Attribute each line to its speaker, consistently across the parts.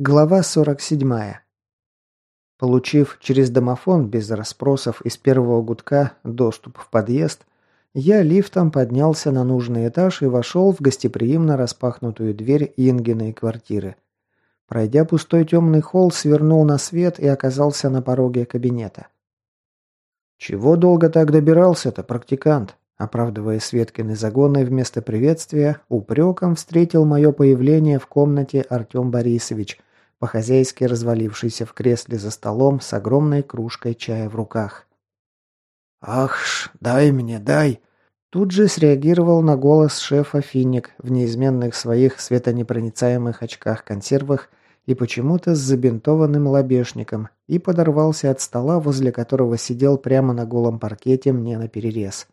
Speaker 1: Глава 47. Получив через домофон без расспросов из первого гудка доступ в подъезд, я лифтом поднялся на нужный этаж и вошел в гостеприимно распахнутую дверь Ингиной квартиры. Пройдя пустой темный холл, свернул на свет и оказался на пороге кабинета. «Чего долго так добирался-то, практикант?» Оправдывая Светкины загоны вместо приветствия, упреком встретил мое появление в комнате Артем Борисович – по-хозяйски развалившийся в кресле за столом с огромной кружкой чая в руках. «Ах ж, дай мне, дай!» Тут же среагировал на голос шефа Финик в неизменных своих светонепроницаемых очках-консервах и почему-то с забинтованным лобешником и подорвался от стола, возле которого сидел прямо на голом паркете мне наперерез.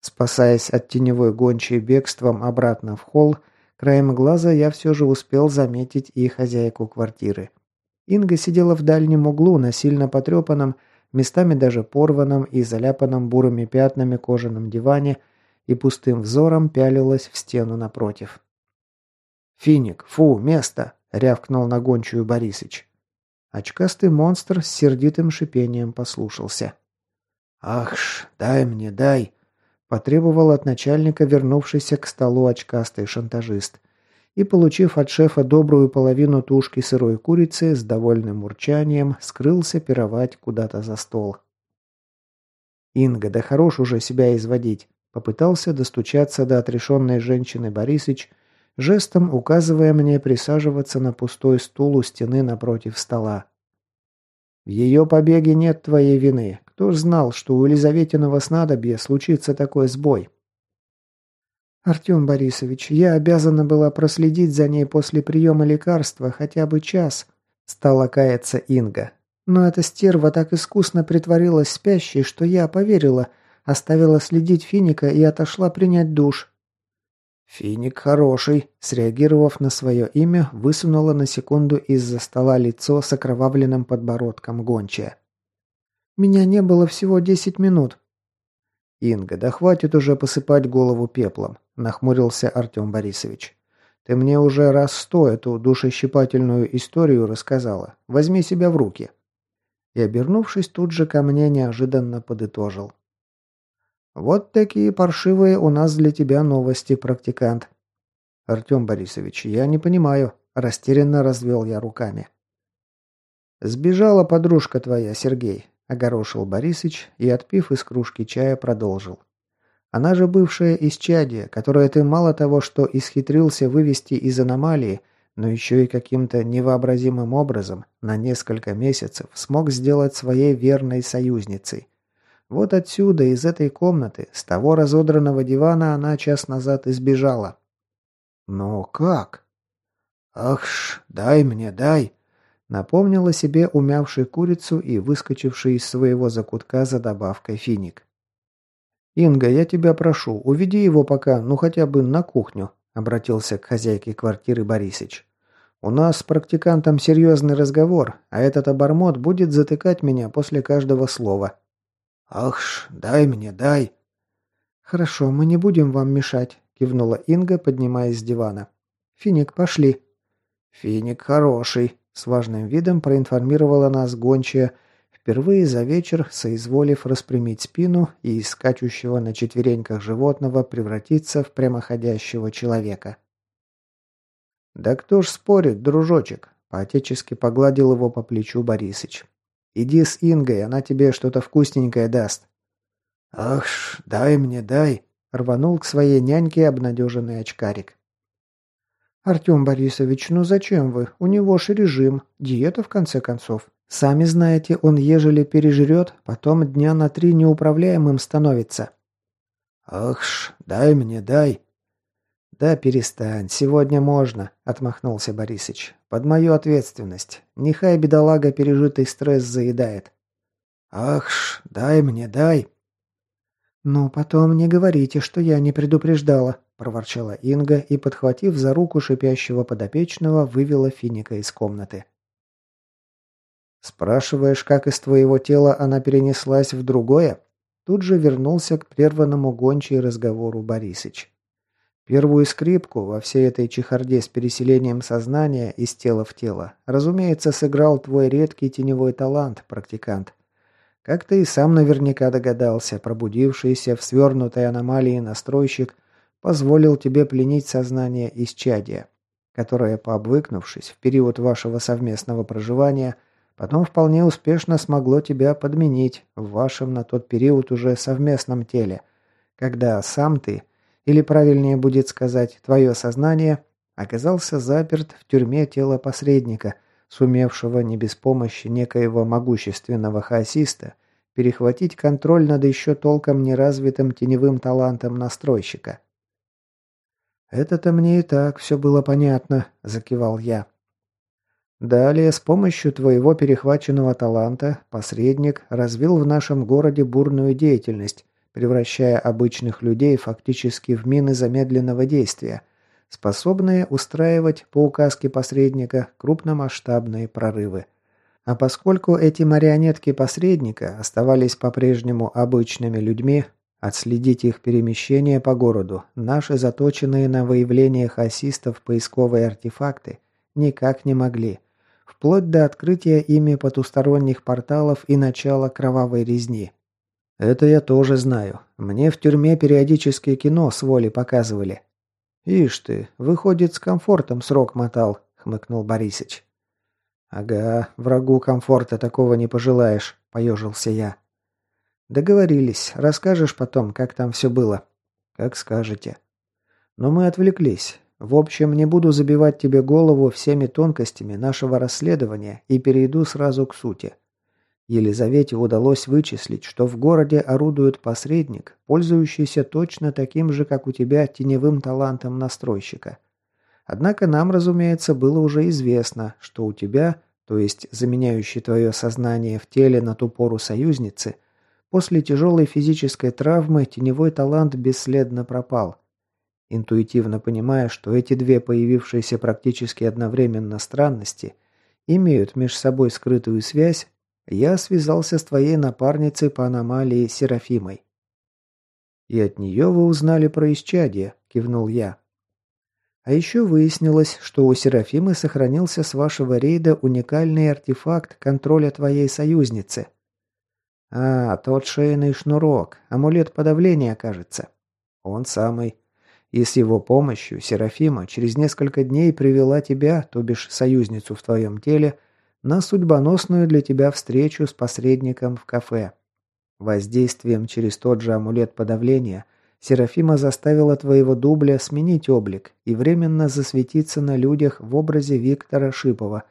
Speaker 1: Спасаясь от теневой гончей бегством обратно в холл, Краем глаза я все же успел заметить и хозяйку квартиры. Инга сидела в дальнем углу на сильно потрепанном, местами даже порванном и заляпанном бурыми пятнами кожаном диване и пустым взором пялилась в стену напротив. «Финик, фу, место!» — рявкнул на гончую Борисыч. Очкастый монстр с сердитым шипением послушался. «Ах ж, дай мне, дай!» Потребовал от начальника вернувшийся к столу очкастый шантажист. И, получив от шефа добрую половину тушки сырой курицы, с довольным урчанием скрылся пировать куда-то за стол. «Инга, да хорош уже себя изводить!» Попытался достучаться до отрешенной женщины Борисыч, жестом указывая мне присаживаться на пустой стул у стены напротив стола. «В ее побеге нет твоей вины. Кто ж знал, что у Елизаветиного снадобья случится такой сбой? «Артем Борисович, я обязана была проследить за ней после приема лекарства хотя бы час», – стала каяться Инга. «Но эта стерва так искусно притворилась спящей, что я поверила, оставила следить Финика и отошла принять душ». «Финик хороший», – среагировав на свое имя, высунула на секунду из-за стола лицо с окровавленным подбородком гончая. Меня не было всего десять минут». «Инга, да хватит уже посыпать голову пеплом», – нахмурился Артем Борисович. «Ты мне уже раз сто эту душещипательную историю рассказала. Возьми себя в руки». И, обернувшись, тут же ко мне неожиданно подытожил. «Вот такие паршивые у нас для тебя новости, практикант». «Артем Борисович, я не понимаю», – растерянно развел я руками. «Сбежала подружка твоя, Сергей. Огорошил Борисыч и, отпив из кружки чая, продолжил. Она же бывшая исчадие, которое ты мало того, что исхитрился вывести из аномалии, но еще и каким-то невообразимым образом на несколько месяцев смог сделать своей верной союзницей. Вот отсюда, из этой комнаты, с того разодранного дивана она час назад избежала. Но как? Ах ж, дай мне, дай. Напомнила себе умявший курицу и выскочивший из своего закутка за добавкой финик. «Инга, я тебя прошу, уведи его пока, ну хотя бы на кухню», обратился к хозяйке квартиры Борисыч. «У нас с практикантом серьезный разговор, а этот обормот будет затыкать меня после каждого слова». «Ах ж, дай мне, дай!» «Хорошо, мы не будем вам мешать», – кивнула Инга, поднимаясь с дивана. «Финик, пошли». «Финик хороший», с важным видом проинформировала нас гончая, впервые за вечер соизволив распрямить спину и из скачущего на четвереньках животного превратиться в прямоходящего человека. «Да кто ж спорит, дружочек?» – поотечески погладил его по плечу Борисыч. «Иди с Ингой, она тебе что-то вкусненькое даст». «Ах ж, дай мне, дай!» – рванул к своей няньке обнадеженный очкарик. «Артем Борисович, ну зачем вы? У него же режим, диета в конце концов. Сами знаете, он ежели пережрет, потом дня на три неуправляемым становится». «Ах ж, дай мне, дай!» «Да перестань, сегодня можно», — отмахнулся Борисыч. «Под мою ответственность. Нехай бедолага пережитый стресс заедает». «Ах ж, дай мне, дай!» «Ну, потом не говорите, что я не предупреждала», – проворчала Инга и, подхватив за руку шипящего подопечного, вывела Финика из комнаты. «Спрашиваешь, как из твоего тела она перенеслась в другое?» Тут же вернулся к прерванному гончей разговору Борисыч. Первую скрипку во всей этой чехарде с переселением сознания из тела в тело, разумеется, сыграл твой редкий теневой талант, практикант. Как ты и сам наверняка догадался, пробудившийся в свернутой аномалии настройщик позволил тебе пленить сознание исчадия, которое, пообвыкнувшись в период вашего совместного проживания, потом вполне успешно смогло тебя подменить в вашем на тот период уже совместном теле, когда сам ты – или правильнее будет сказать, твое сознание оказался заперт в тюрьме тела посредника, сумевшего не без помощи некоего могущественного хаосиста перехватить контроль над еще толком неразвитым теневым талантом настройщика. «Это-то мне и так все было понятно», – закивал я. Далее, с помощью твоего перехваченного таланта, посредник развил в нашем городе бурную деятельность, превращая обычных людей фактически в мины замедленного действия, способные устраивать по указке посредника крупномасштабные прорывы. А поскольку эти марионетки посредника оставались по-прежнему обычными людьми, отследить их перемещение по городу, наши заточенные на выявление хасистов поисковые артефакты никак не могли, вплоть до открытия ими потусторонних порталов и начала кровавой резни. «Это я тоже знаю. Мне в тюрьме периодически кино с воли показывали». «Ишь ты, выходит, с комфортом срок мотал», — хмыкнул Борисыч. «Ага, врагу комфорта такого не пожелаешь», — поежился я. «Договорились. Расскажешь потом, как там все было?» «Как скажете». «Но мы отвлеклись. В общем, не буду забивать тебе голову всеми тонкостями нашего расследования и перейду сразу к сути. Елизавете удалось вычислить, что в городе орудует посредник, пользующийся точно таким же, как у тебя, теневым талантом настройщика. Однако нам, разумеется, было уже известно, что у тебя, то есть заменяющий твое сознание в теле на ту пору союзницы, после тяжелой физической травмы теневой талант бесследно пропал. Интуитивно понимая, что эти две появившиеся практически одновременно странности имеют между собой скрытую связь, я связался с твоей напарницей по аномалии Серафимой». «И от нее вы узнали про исчадие», – кивнул я. «А еще выяснилось, что у Серафимы сохранился с вашего рейда уникальный артефакт контроля твоей союзницы». «А, тот шейный шнурок, амулет подавления, кажется». «Он самый. И с его помощью Серафима через несколько дней привела тебя, то бишь союзницу в твоем теле, на судьбоносную для тебя встречу с посредником в кафе. Воздействием через тот же амулет подавления Серафима заставила твоего дубля сменить облик и временно засветиться на людях в образе Виктора Шипова,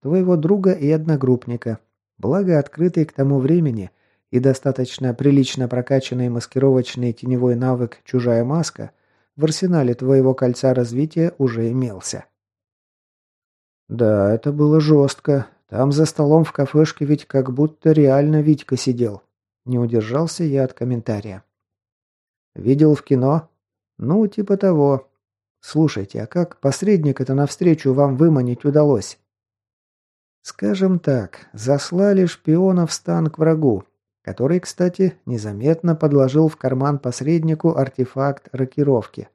Speaker 1: твоего друга и одногруппника, благо открытый к тому времени и достаточно прилично прокачанный маскировочный теневой навык «Чужая маска» в арсенале твоего кольца развития уже имелся. «Да, это было жестко. Там за столом в кафешке ведь как будто реально Витька сидел. Не удержался я от комментария. Видел в кино? Ну, типа того. Слушайте, а как посредник это навстречу вам выманить удалось? Скажем так, заслали шпиона в стан к врагу, который, кстати, незаметно подложил в карман посреднику артефакт рокировки.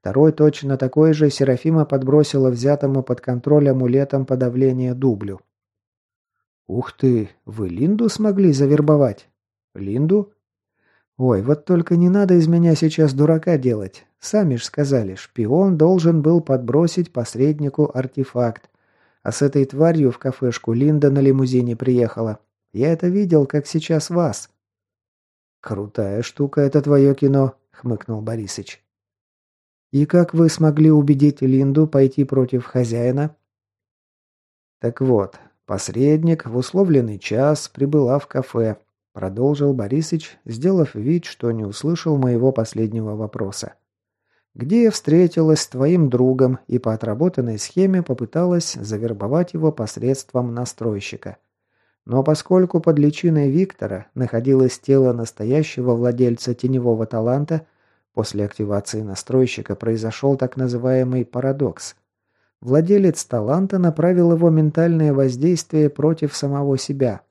Speaker 1: Второй точно такой же Серафима подбросила взятому под контроль амулетом подавления дублю. «Ух ты, вы Линду смогли завербовать?» «Линду?» «Ой, вот только не надо из меня сейчас дурака делать. Сами ж сказали, шпион должен был подбросить посреднику артефакт. А с этой тварью в кафешку Линда на лимузине приехала. Я это видел, как сейчас вас». «Крутая штука это твое кино», — хмыкнул Борисыч. «И как вы смогли убедить Линду пойти против хозяина?» «Так вот, Посредник в условленный час прибыла в кафе, продолжил Борисыч, сделав вид, что не услышал моего последнего вопроса. Где я встретилась с твоим другом и по отработанной схеме попыталась завербовать его посредством настройщика. Но поскольку под личиной Виктора находилось тело настоящего владельца теневого таланта, после активации настройщика произошел так называемый парадокс. Владелец таланта направил его ментальное воздействие против самого себя.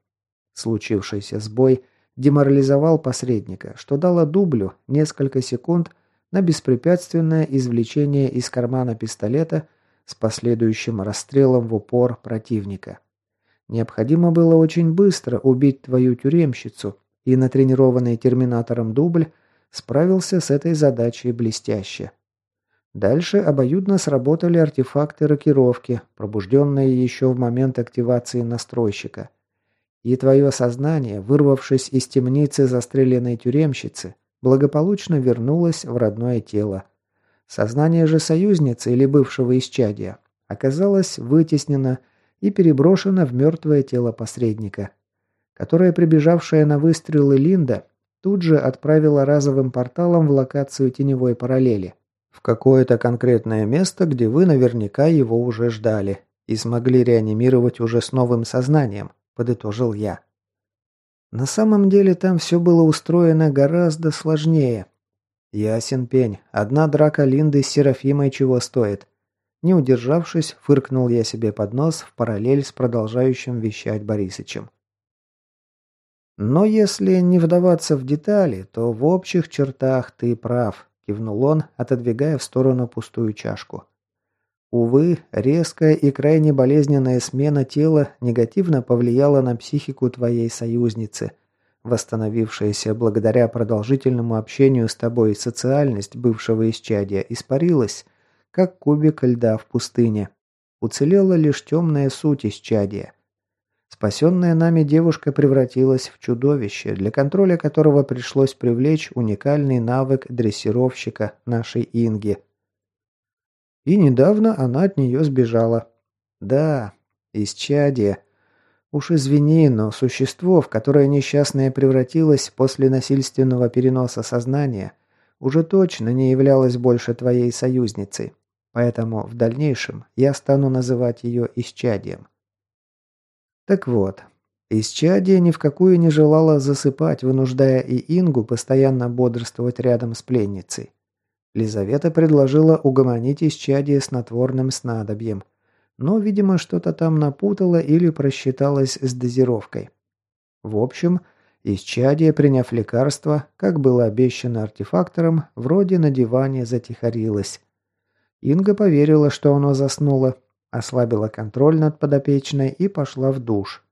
Speaker 1: Случившийся сбой деморализовал посредника, что дало дублю несколько секунд на беспрепятственное извлечение из кармана пистолета с последующим расстрелом в упор противника. Необходимо было очень быстро убить твою тюремщицу, и натренированный терминатором дубль справился с этой задачей блестяще. Дальше обоюдно сработали артефакты рокировки, пробужденные еще в момент активации настройщика. И твое сознание, вырвавшись из темницы застреленной тюремщицы, благополучно вернулось в родное тело. Сознание же союзницы или бывшего исчадия оказалось вытеснено и переброшена в мертвое тело посредника, которое, прибежавшая на выстрелы Линда, тут же отправила разовым порталом в локацию теневой параллели. В какое-то конкретное место, где вы наверняка его уже ждали и смогли реанимировать уже с новым сознанием, подытожил я. На самом деле там все было устроено гораздо сложнее. Ясен пень, одна драка Линды с Серафимой чего стоит. Не удержавшись, фыркнул я себе под нос в параллель с продолжающим вещать Борисычем. Но если не вдаваться в детали, то в общих чертах ты прав, кивнул он, отодвигая в сторону пустую чашку. Увы, резкая и крайне болезненная смена тела негативно повлияла на психику твоей союзницы. Восстановившаяся благодаря продолжительному общению с тобой социальность бывшего исчадия испарилась, как кубик льда в пустыне. Уцелела лишь темная суть исчадия. Спасенная нами девушка превратилась в чудовище, для контроля которого пришлось привлечь уникальный навык дрессировщика нашей Инги. И недавно она от нее сбежала. Да, исчадие. Уж извини, но существо, в которое несчастная превратилась после насильственного переноса сознания, уже точно не являлось больше твоей союзницей. Поэтому в дальнейшем я стану называть ее исчадием. Так вот, исчадие ни в какую не желала засыпать, вынуждая и Ингу постоянно бодрствовать рядом с пленницей. Лизавета предложила угомонить исчадие снотворным снадобьем, но, видимо, что-то там напутала или просчиталась с дозировкой. В общем, исчадие, приняв лекарство, как было обещано артефактором, вроде на диване затихарилось. Инга поверила, что оно заснуло, ослабила контроль над подопечной и пошла в душ.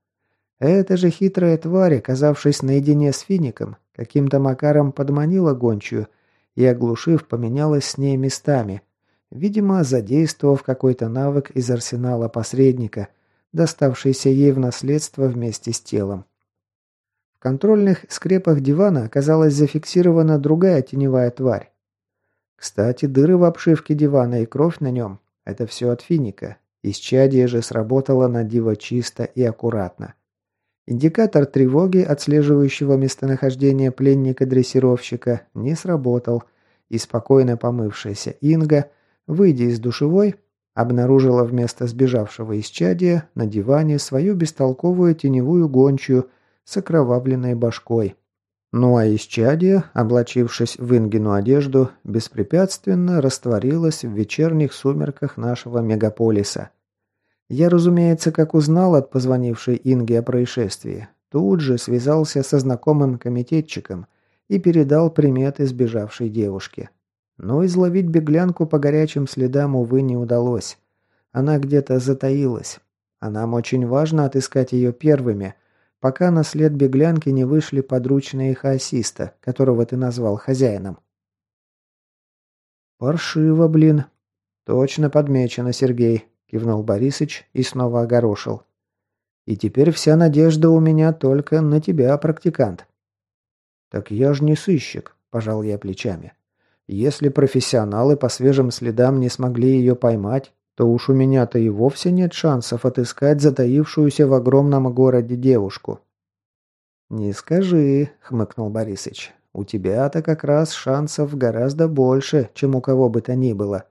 Speaker 1: Эта же хитрая тварь, оказавшись наедине с фиником, каким-то макаром подманила гончую и, оглушив, поменялась с ней местами, видимо, задействовав какой-то навык из арсенала посредника, доставшийся ей в наследство вместе с телом. В контрольных скрепах дивана оказалась зафиксирована другая теневая тварь. Кстати, дыры в обшивке дивана и кровь на нем – это все от финика. Исчадие же сработало на диво чисто и аккуратно. Индикатор тревоги, отслеживающего местонахождение пленника-дрессировщика, не сработал, и спокойно помывшаяся Инга, выйдя из душевой, обнаружила вместо сбежавшего исчадия на диване свою бестолковую теневую гончую с окровавленной башкой, ну а исчадие, облачившись в Ингину одежду, беспрепятственно растворилось в вечерних сумерках нашего мегаполиса. Я, разумеется, как узнал от позвонившей Инге о происшествии, тут же связался со знакомым комитетчиком и передал приметы сбежавшей девушке. Но изловить беглянку по горячим следам, увы, не удалось. Она где-то затаилась, а нам очень важно отыскать ее первыми – пока на след беглянки не вышли подручные хаосиста, которого ты назвал хозяином. «Паршиво, блин!» «Точно подмечено, Сергей», – кивнул Борисыч и снова огорошил. «И теперь вся надежда у меня только на тебя, практикант». «Так я ж не сыщик», – пожал я плечами. «Если профессионалы по свежим следам не смогли ее поймать, то уж у меня-то и вовсе нет шансов отыскать затаившуюся в огромном городе девушку». «Не скажи», — хмыкнул Борисыч. «У тебя-то как раз шансов гораздо больше, чем у кого бы то ни было.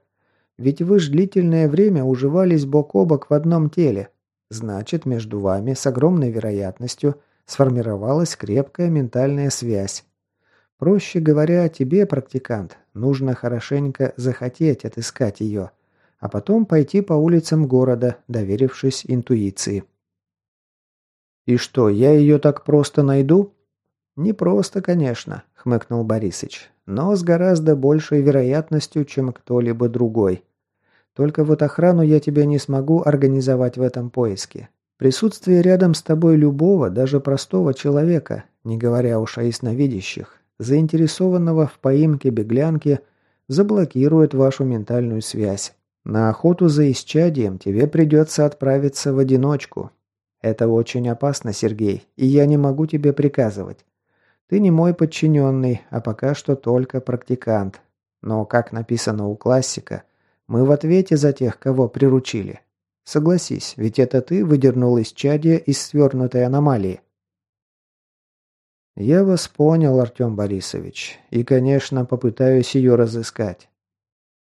Speaker 1: Ведь вы ж длительное время уживались бок о бок в одном теле. Значит, между вами с огромной вероятностью сформировалась крепкая ментальная связь. Проще говоря, тебе, практикант, нужно хорошенько захотеть отыскать ее а потом пойти по улицам города, доверившись интуиции. «И что, я ее так просто найду?» «Не просто, конечно», — хмыкнул Борисыч. но с гораздо большей вероятностью, чем кто-либо другой. Только вот охрану я тебе не смогу организовать в этом поиске. Присутствие рядом с тобой любого, даже простого человека, не говоря уж о ясновидящих, заинтересованного в поимке беглянки, заблокирует вашу ментальную связь. На охоту за исчадием тебе придется отправиться в одиночку. Это очень опасно, Сергей, и я не могу тебе приказывать. Ты не мой подчиненный, а пока что только практикант. Но, как написано у классика, мы в ответе за тех, кого приручили. Согласись, ведь это ты выдернул из чадия из свернутой аномалии. Я вас понял, Артем Борисович, и, конечно, попытаюсь ее разыскать.